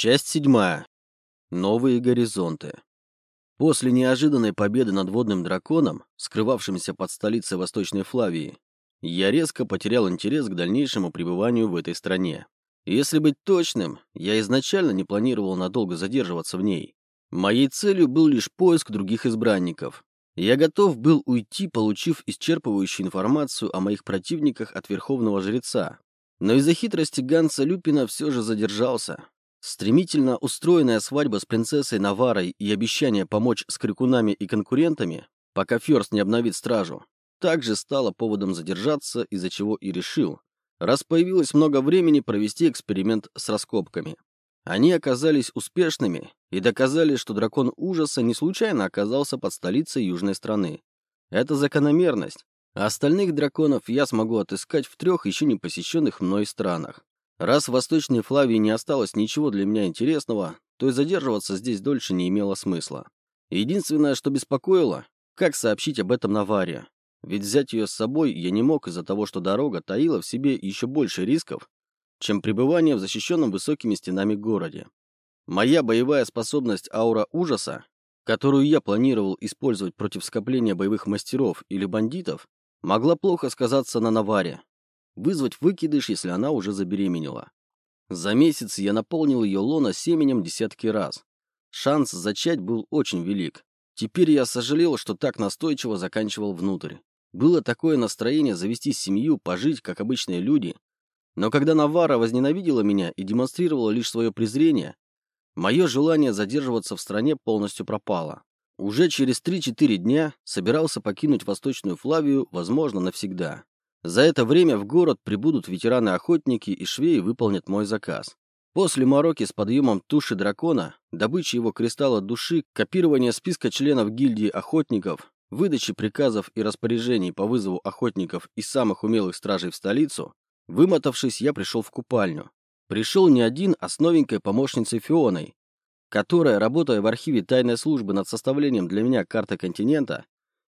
Часть седьмая. Новые горизонты. После неожиданной победы над водным драконом, скрывавшимся под столицей Восточной Флавии, я резко потерял интерес к дальнейшему пребыванию в этой стране. Если быть точным, я изначально не планировал надолго задерживаться в ней. Моей целью был лишь поиск других избранников. Я готов был уйти, получив исчерпывающую информацию о моих противниках от Верховного Жреца. Но из-за хитрости Ганса Люпина все же задержался, Стремительно устроенная свадьба с принцессой Наварой и обещание помочь с крикунами и конкурентами, пока Ферст не обновит стражу, также стало поводом задержаться, из-за чего и решил, раз появилось много времени провести эксперимент с раскопками. Они оказались успешными и доказали, что дракон ужаса не случайно оказался под столицей южной страны. Это закономерность, а остальных драконов я смогу отыскать в трех еще не посещенных мной странах. Раз в Восточной Флавии не осталось ничего для меня интересного, то и задерживаться здесь дольше не имело смысла. Единственное, что беспокоило, как сообщить об этом Наваре. Ведь взять ее с собой я не мог из-за того, что дорога таила в себе еще больше рисков, чем пребывание в защищенном высокими стенами городе. Моя боевая способность аура ужаса, которую я планировал использовать против скопления боевых мастеров или бандитов, могла плохо сказаться на Наваре, вызвать выкидыш, если она уже забеременела. За месяц я наполнил ее лона семенем десятки раз. Шанс зачать был очень велик. Теперь я сожалел, что так настойчиво заканчивал внутрь. Было такое настроение завести семью, пожить, как обычные люди. Но когда Навара возненавидела меня и демонстрировала лишь свое презрение, мое желание задерживаться в стране полностью пропало. Уже через 3-4 дня собирался покинуть Восточную Флавию, возможно, навсегда. За это время в город прибудут ветераны-охотники и швеи выполнят мой заказ. После мороки с подъемом туши дракона, добычи его кристалла души, копирования списка членов гильдии охотников, выдачи приказов и распоряжений по вызову охотников и самых умелых стражей в столицу, вымотавшись, я пришел в купальню. Пришел не один, а с новенькой помощницей Фионой, которая, работая в архиве тайной службы над составлением для меня карты континента,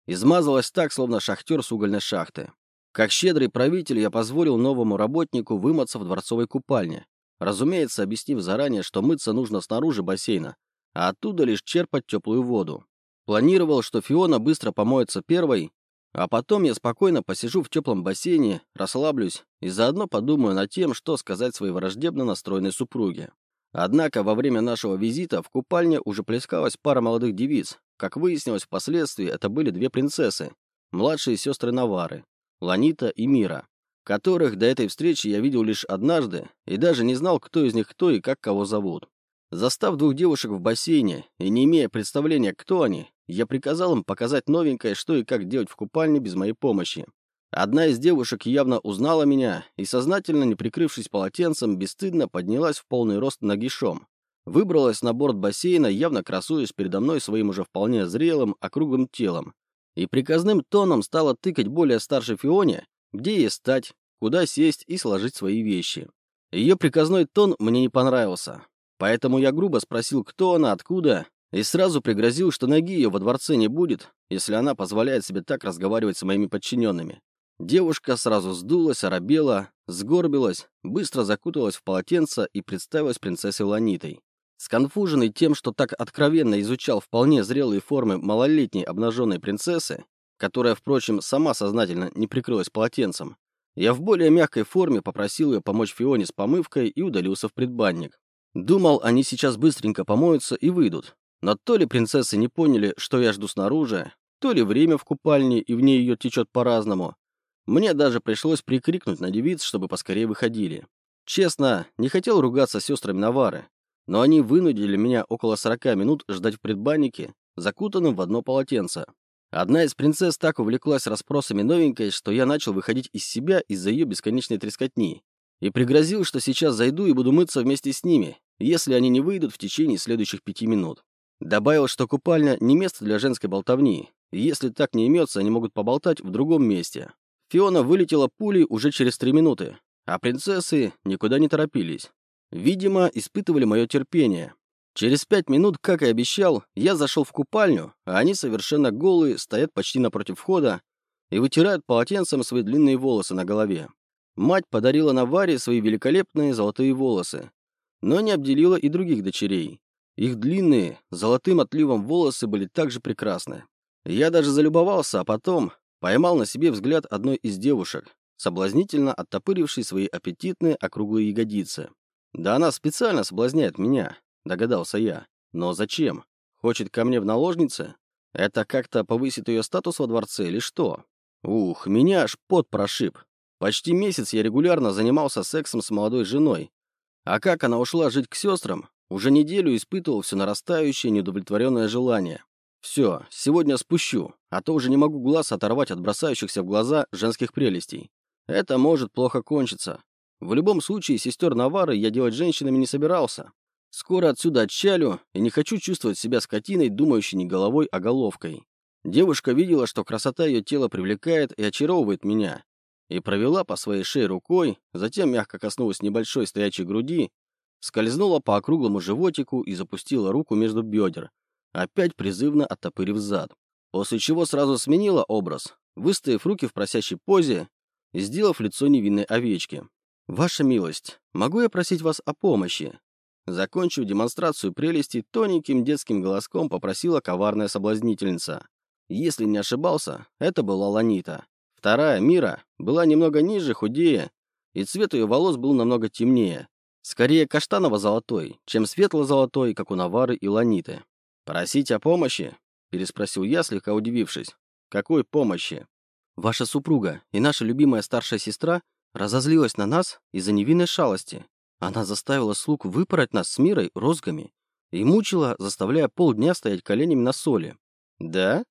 измазалась так, словно шахтер с угольной шахты. Как щедрый правитель я позволил новому работнику вымыться в дворцовой купальне, разумеется, объяснив заранее, что мыться нужно снаружи бассейна, а оттуда лишь черпать теплую воду. Планировал, что Фиона быстро помоется первой, а потом я спокойно посижу в теплом бассейне, расслаблюсь и заодно подумаю над тем, что сказать своей враждебно настроенной супруге. Однако во время нашего визита в купальне уже плескалась пара молодых девиц. Как выяснилось впоследствии, это были две принцессы, младшие сестры Навары. Ланита и Мира, которых до этой встречи я видел лишь однажды и даже не знал, кто из них кто и как кого зовут. Застав двух девушек в бассейне и не имея представления, кто они, я приказал им показать новенькое, что и как делать в купальне без моей помощи. Одна из девушек явно узнала меня и, сознательно не прикрывшись полотенцем, бесстыдно поднялась в полный рост нагишом. Выбралась на борт бассейна, явно красуясь передо мной своим уже вполне зрелым, округлым телом, и приказным тоном стала тыкать более старшей Фионе, где ей стать, куда сесть и сложить свои вещи. Ее приказной тон мне не понравился, поэтому я грубо спросил, кто она, откуда, и сразу пригрозил, что ноги ее во дворце не будет, если она позволяет себе так разговаривать с моими подчиненными. Девушка сразу сдулась, оробела, сгорбилась, быстро закуталась в полотенце и представилась принцессой Ланитой. Сконфуженный тем, что так откровенно изучал вполне зрелые формы малолетней обнаженной принцессы, которая, впрочем, сама сознательно не прикрылась полотенцем, я в более мягкой форме попросил ее помочь Фионе с помывкой и удалился в предбанник. Думал, они сейчас быстренько помоются и выйдут. Но то ли принцессы не поняли, что я жду снаружи, то ли время в купальне и в ней ее течет по-разному. Мне даже пришлось прикрикнуть на девиц, чтобы поскорее выходили. Честно, не хотел ругаться с сестрами Навары, но они вынудили меня около 40 минут ждать в предбаннике, закутанным в одно полотенце. Одна из принцесс так увлеклась расспросами новенькой, что я начал выходить из себя из-за ее бесконечной трескотни. И пригрозил, что сейчас зайду и буду мыться вместе с ними, если они не выйдут в течение следующих пяти минут. Добавил, что купальня не место для женской болтовни, и если так не имется, они могут поболтать в другом месте. Фиона вылетела пулей уже через три минуты, а принцессы никуда не торопились. Видимо, испытывали мое терпение. Через пять минут, как и обещал, я зашел в купальню, а они совершенно голые, стоят почти напротив входа и вытирают полотенцем свои длинные волосы на голове. Мать подарила Наваре свои великолепные золотые волосы. но не обделила и других дочерей. Их длинные, золотым отливом волосы были также прекрасны. Я даже залюбовался, а потом поймал на себе взгляд одной из девушек, соблазнительно оттопырившей свои аппетитные округлые ягодицы. «Да она специально соблазняет меня», — догадался я. «Но зачем? Хочет ко мне в наложнице? Это как-то повысит ее статус во дворце или что?» Ух, меня аж пот прошиб. Почти месяц я регулярно занимался сексом с молодой женой. А как она ушла жить к сестрам, уже неделю испытывал все нарастающее неудовлетворенное желание. Все, сегодня спущу, а то уже не могу глаз оторвать от бросающихся в глаза женских прелестей. Это может плохо кончиться. В любом случае, сестер Навары я делать женщинами не собирался. Скоро отсюда отчалю и не хочу чувствовать себя скотиной, думающей не головой, а головкой. Девушка видела, что красота ее тела привлекает и очаровывает меня, и провела по своей шее рукой, затем мягко коснулась небольшой стоячей груди, скользнула по округлому животику и запустила руку между бедер, опять призывно оттопырив зад. После чего сразу сменила образ, выставив руки в просящей позе и сделав лицо невинной овечки. «Ваша милость, могу я просить вас о помощи?» Закончив демонстрацию прелести, тоненьким детским голоском попросила коварная соблазнительница. Если не ошибался, это была Ланита. Вторая, Мира, была немного ниже, худее, и цвет ее волос был намного темнее. Скорее каштаново-золотой, чем светло-золотой, как у Навары и Ланиты. «Просить о помощи?» – переспросил я, слегка удивившись. «Какой помощи?» «Ваша супруга и наша любимая старшая сестра разозлилась на нас из-за невинной шалости. Она заставила слуг выпороть нас с Мирой розгами и мучила, заставляя полдня стоять коленями на соли. «Да?»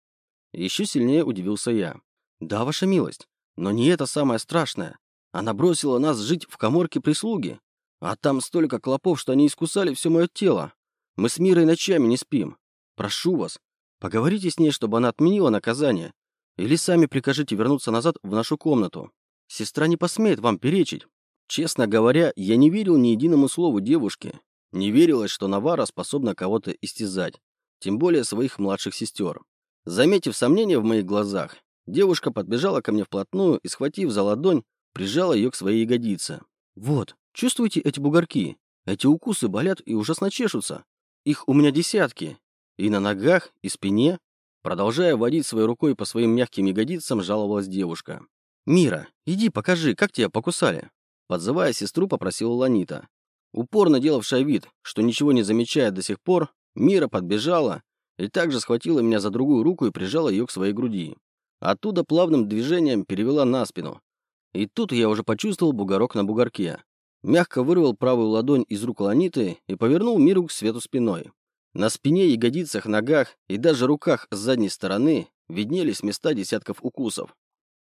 Еще сильнее удивился я. «Да, ваша милость, но не это самое страшное. Она бросила нас жить в коморке прислуги, а там столько клопов, что они искусали все мое тело. Мы с Мирой ночами не спим. Прошу вас, поговорите с ней, чтобы она отменила наказание, или сами прикажите вернуться назад в нашу комнату. Сестра не посмеет вам перечить». Честно говоря, я не верил ни единому слову девушки. Не верилось, что Навара способна кого-то истязать, тем более своих младших сестер. Заметив сомнение в моих глазах, девушка подбежала ко мне вплотную и, схватив за ладонь, прижала ее к своей ягодице. «Вот, чувствуете эти бугорки? Эти укусы болят и ужасно чешутся. Их у меня десятки. И на ногах, и спине». Продолжая водить своей рукой по своим мягким ягодицам, жаловалась девушка. «Мира, иди покажи, как тебя покусали?» Подзывая сестру, попросила Ланита. Упорно делавшая вид, что ничего не замечает до сих пор, Мира подбежала и также схватила меня за другую руку и прижала ее к своей груди. Оттуда плавным движением перевела на спину. И тут я уже почувствовал бугорок на бугорке. Мягко вырвал правую ладонь из рук Ланиты и повернул Миру к свету спиной. На спине, ягодицах, ногах и даже руках с задней стороны виднелись места десятков укусов.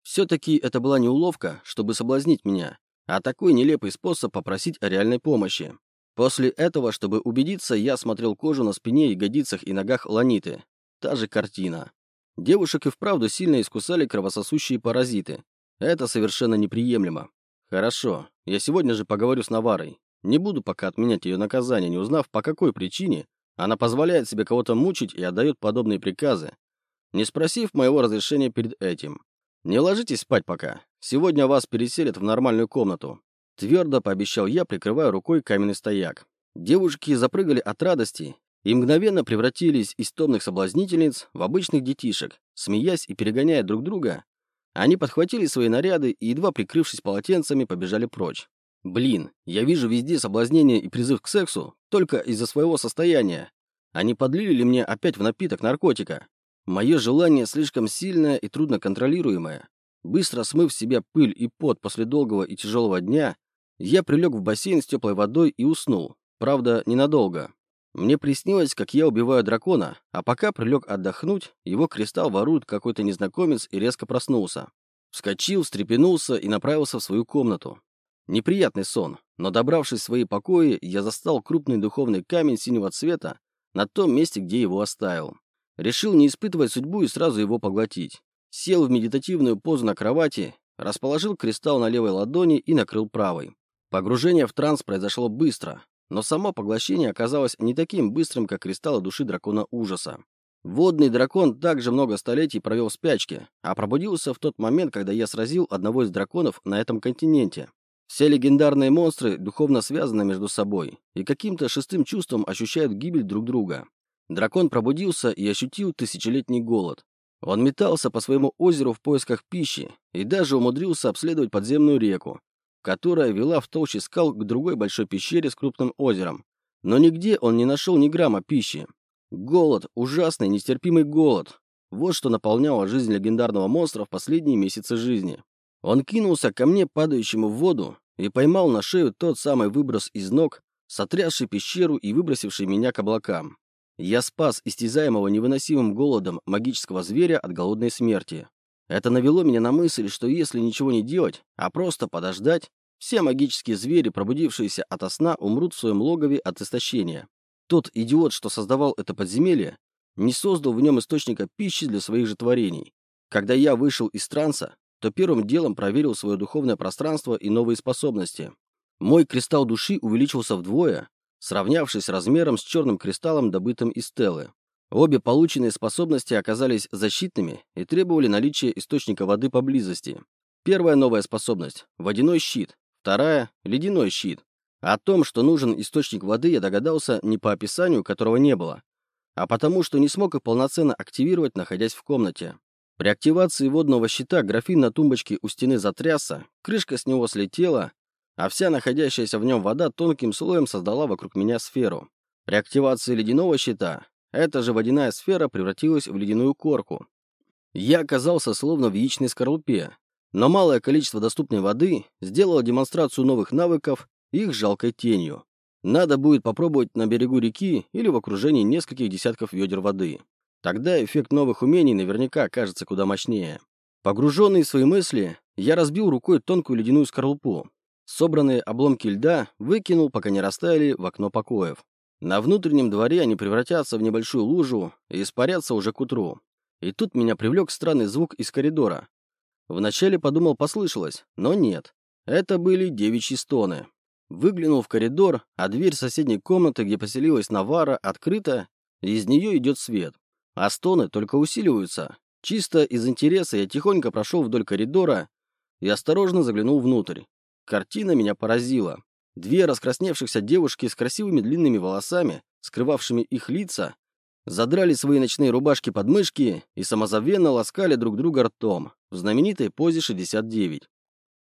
Все-таки это была не уловка, чтобы соблазнить меня, а такой нелепый способ попросить о реальной помощи. После этого, чтобы убедиться, я смотрел кожу на спине, ягодицах и ногах ланиты. Та же картина. Девушек и вправду сильно искусали кровососущие паразиты. Это совершенно неприемлемо. Хорошо, я сегодня же поговорю с Наварой. Не буду пока отменять ее наказание, не узнав, по какой причине она позволяет себе кого-то мучить и отдает подобные приказы, не спросив моего разрешения перед этим. Не ложитесь спать пока. Сегодня вас переселят в нормальную комнату. Твердо пообещал я, прикрывая рукой каменный стояк. Девушки запрыгали от радости и мгновенно превратились из томных соблазнительниц в обычных детишек. Смеясь и перегоняя друг друга, они подхватили свои наряды и, едва прикрывшись полотенцами, побежали прочь. Блин, я вижу везде соблазнение и призыв к сексу только из-за своего состояния. Они подлили ли мне опять в напиток наркотика? Мое желание слишком сильное и трудно контролируемое. Быстро смыв себя пыль и пот после долгого и тяжелого дня, я прилег в бассейн с теплой водой и уснул. Правда, ненадолго. Мне приснилось, как я убиваю дракона, а пока прилег отдохнуть, его кристалл ворует какой-то незнакомец и резко проснулся. Вскочил, встрепенулся и направился в свою комнату. Неприятный сон, но добравшись в свои покои, я застал крупный духовный камень синего цвета на том месте, где его оставил. Решил не испытывать судьбу и сразу его поглотить. Сел в медитативную позу на кровати, расположил кристалл на левой ладони и накрыл правой. Погружение в транс произошло быстро, но само поглощение оказалось не таким быстрым, как кристаллы души дракона ужаса. Водный дракон также много столетий провел в спячке, а пробудился в тот момент, когда я сразил одного из драконов на этом континенте. Все легендарные монстры духовно связаны между собой и каким-то шестым чувством ощущают гибель друг друга. Дракон пробудился и ощутил тысячелетний голод. Он метался по своему озеру в поисках пищи и даже умудрился обследовать подземную реку, которая вела в толще скал к другой большой пещере с крупным озером. Но нигде он не нашел ни грамма пищи. Голод, ужасный, нестерпимый голод. Вот что наполняло жизнь легендарного монстра в последние месяцы жизни. Он кинулся ко мне, падающему в воду, и поймал на шею тот самый выброс из ног, сотрясший пещеру и выбросивший меня к облакам. Я спас истязаемого невыносимым голодом магического зверя от голодной смерти. Это навело меня на мысль, что если ничего не делать, а просто подождать, все магические звери, пробудившиеся ото сна, умрут в своем логове от истощения. Тот идиот, что создавал это подземелье, не создал в нем источника пищи для своих же творений. Когда я вышел из транса, то первым делом проверил свое духовное пространство и новые способности. Мой кристалл души увеличился вдвое, сравнявшись размером с черным кристаллом, добытым из Стеллы. Обе полученные способности оказались защитными и требовали наличия источника воды поблизости. Первая новая способность – водяной щит, вторая – ледяной щит. О том, что нужен источник воды, я догадался не по описанию, которого не было, а потому, что не смог их полноценно активировать, находясь в комнате. При активации водного щита графин на тумбочке у стены затрясся, крышка с него слетела, а вся находящаяся в нем вода тонким слоем создала вокруг меня сферу. При активации ледяного щита эта же водяная сфера превратилась в ледяную корку. Я оказался словно в яичной скорлупе, но малое количество доступной воды сделало демонстрацию новых навыков их жалкой тенью. Надо будет попробовать на берегу реки или в окружении нескольких десятков ведер воды. Тогда эффект новых умений наверняка окажется куда мощнее. Погруженный в свои мысли, я разбил рукой тонкую ледяную скорлупу, Собранные обломки льда выкинул, пока не растаяли, в окно покоев. На внутреннем дворе они превратятся в небольшую лужу и испарятся уже к утру. И тут меня привлек странный звук из коридора. Вначале подумал, послышалось, но нет. Это были девичьи стоны. Выглянул в коридор, а дверь соседней комнаты, где поселилась Навара, открыта, и из нее идет свет. А стоны только усиливаются. Чисто из интереса я тихонько прошел вдоль коридора и осторожно заглянул внутрь. Картина меня поразила. Две раскрасневшихся девушки с красивыми длинными волосами, скрывавшими их лица, задрали свои ночные рубашки под мышки и самозабвенно ласкали друг друга ртом в знаменитой позе 69.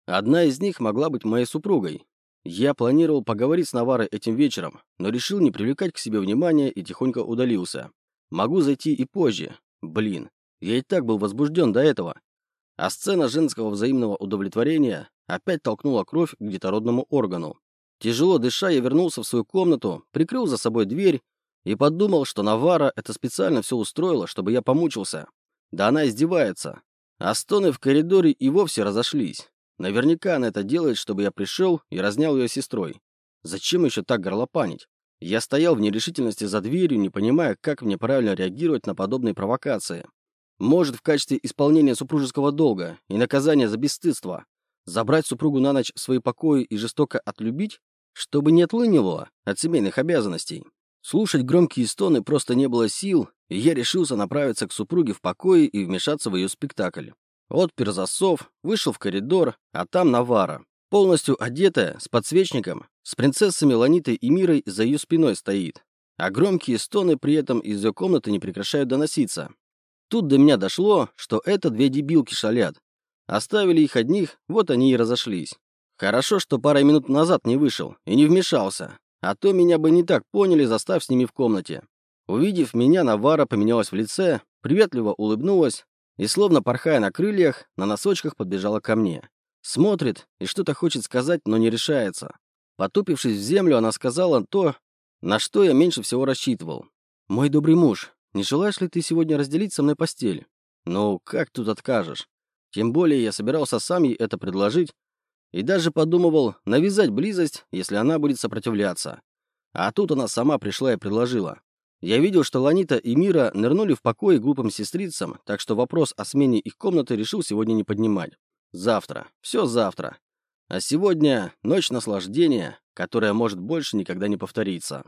Одна из них могла быть моей супругой. Я планировал поговорить с Наварой этим вечером, но решил не привлекать к себе внимания и тихонько удалился. Могу зайти и позже. Блин, я и так был возбужден до этого. А сцена женского взаимного удовлетворения опять толкнула кровь к детородному органу. Тяжело дыша, я вернулся в свою комнату, прикрыл за собой дверь и подумал, что Навара это специально все устроила, чтобы я помучился. Да она издевается. А стоны в коридоре и вовсе разошлись. Наверняка она это делает, чтобы я пришел и разнял ее сестрой. Зачем еще так горлопанить? Я стоял в нерешительности за дверью, не понимая, как мне правильно реагировать на подобные провокации. Может, в качестве исполнения супружеского долга и наказания за бесстыдство Забрать супругу на ночь в свои покои и жестоко отлюбить, чтобы не отлынивало от семейных обязанностей. Слушать громкие стоны просто не было сил, и я решился направиться к супруге в покое и вмешаться в ее спектакль. Отпер засов, вышел в коридор, а там Навара. Полностью одетая, с подсвечником, с принцессами Ланитой и Мирой за ее спиной стоит. А громкие стоны при этом из ее комнаты не прекращают доноситься. Тут до меня дошло, что это две дебилки шалят, Оставили их одних, вот они и разошлись. Хорошо, что пару минут назад не вышел и не вмешался, а то меня бы не так поняли, застав с ними в комнате. Увидев меня, Навара поменялась в лице, приветливо улыбнулась и, словно порхая на крыльях, на носочках подбежала ко мне. Смотрит и что-то хочет сказать, но не решается. Потупившись в землю, она сказала то, на что я меньше всего рассчитывал. «Мой добрый муж, не желаешь ли ты сегодня разделить со мной постель?» «Ну, как тут откажешь? Тем более я собирался сам ей это предложить и даже подумывал навязать близость, если она будет сопротивляться. А тут она сама пришла и предложила. Я видел, что Ланита и Мира нырнули в покое глупым сестрицам, так что вопрос о смене их комнаты решил сегодня не поднимать. Завтра. Все завтра. А сегодня ночь наслаждения, которая может больше никогда не повториться.